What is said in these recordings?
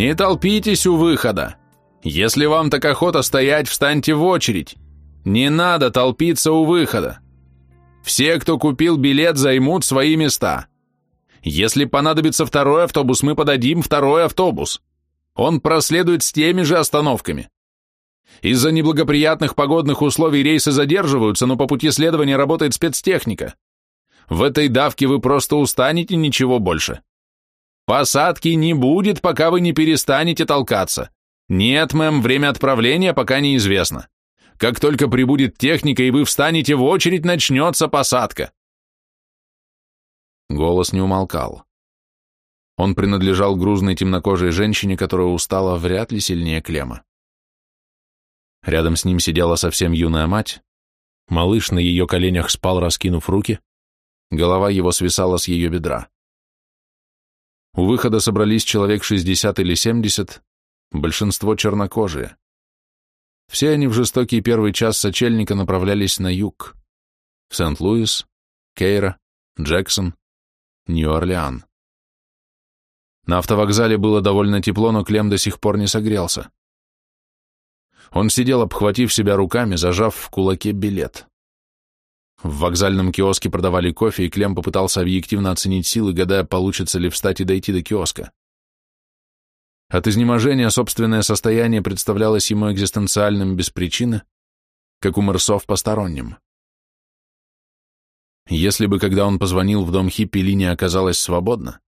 Не толпитесь у выхода. Если вам так охота стоять, встаньте в очередь. Не надо толпиться у выхода. Все, кто купил билет, займут свои места. Если понадобится второй автобус, мы подадим второй автобус. Он проследует с теми же остановками. Из-за неблагоприятных погодных условий рейсы задерживаются, но по пути следования работает спецтехника. В этой давке вы просто устанете ничего больше. Посадки не будет, пока вы не перестанете толкаться. Нет, мэм, время отправления пока неизвестно. Как только прибудет техника и вы встанете в очередь, начнется посадка. Голос не умолкал. Он принадлежал грузной темнокожей женщине, которая устала вряд ли сильнее Клема. Рядом с ним сидела совсем юная мать. Малыш на ее коленях спал, раскинув руки. Голова его свисала с ее бедра. У выхода собрались человек 60 или 70, большинство чернокожие. Все они в жестокий первый час сочельника направлялись на юг, в Сент-Луис, Кейра, Джексон, Нью-Орлеан. На автовокзале было довольно тепло, но Клем до сих пор не согрелся. Он сидел, обхватив себя руками, зажав в кулаке билет. В вокзальном киоске продавали кофе, и Клем попытался объективно оценить силы, гадая, получится ли встать и дойти до киоска. От изнеможения собственное состояние представлялось ему экзистенциальным без причины, как у Мерсов посторонним. Если бы, когда он позвонил в дом хиппи, линия оказалась свободна,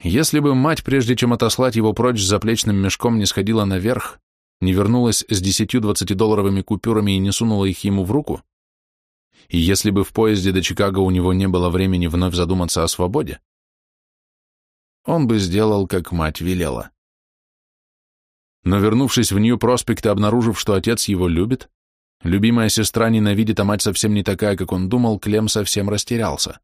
если бы мать, прежде чем отослать его прочь с заплечным мешком, не сходила наверх, не вернулась с десятью двадцатидолларовыми купюрами и не сунула их ему в руку, и если бы в поезде до Чикаго у него не было времени вновь задуматься о свободе, он бы сделал, как мать велела. Но вернувшись в Нью-Проспект и обнаружив, что отец его любит, любимая сестра ненавидит, а мать совсем не такая, как он думал, Клем совсем растерялся.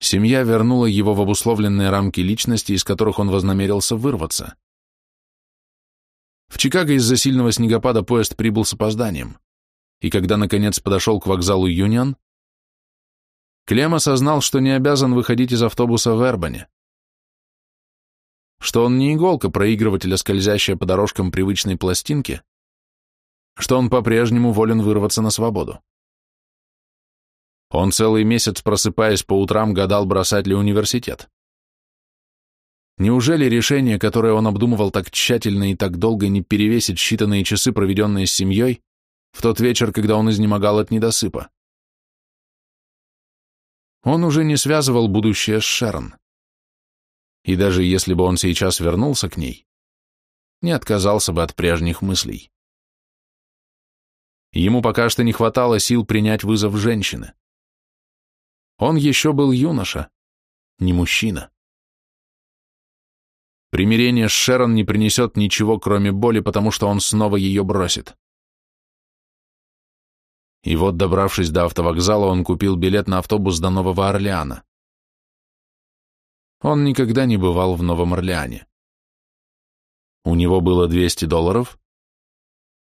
Семья вернула его в обусловленные рамки личности, из которых он вознамерился вырваться. В Чикаго из-за сильного снегопада поезд прибыл с опозданием и когда, наконец, подошел к вокзалу Юнион, Клем осознал, что не обязан выходить из автобуса в Эрбане, что он не иголка проигрывателя, скользящая по дорожкам привычной пластинки, что он по-прежнему волен вырваться на свободу. Он целый месяц, просыпаясь по утрам, гадал, бросать ли университет. Неужели решение, которое он обдумывал так тщательно и так долго, не перевесит считанные часы, проведенные с семьей, в тот вечер, когда он изнемогал от недосыпа. Он уже не связывал будущее с Шерон. И даже если бы он сейчас вернулся к ней, не отказался бы от прежних мыслей. Ему пока что не хватало сил принять вызов женщины. Он еще был юноша, не мужчина. Примирение с Шерон не принесет ничего, кроме боли, потому что он снова ее бросит. И вот, добравшись до автовокзала, он купил билет на автобус до Нового Орлеана. Он никогда не бывал в Новом Орлеане. У него было 200 долларов,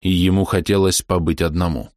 и ему хотелось побыть одному.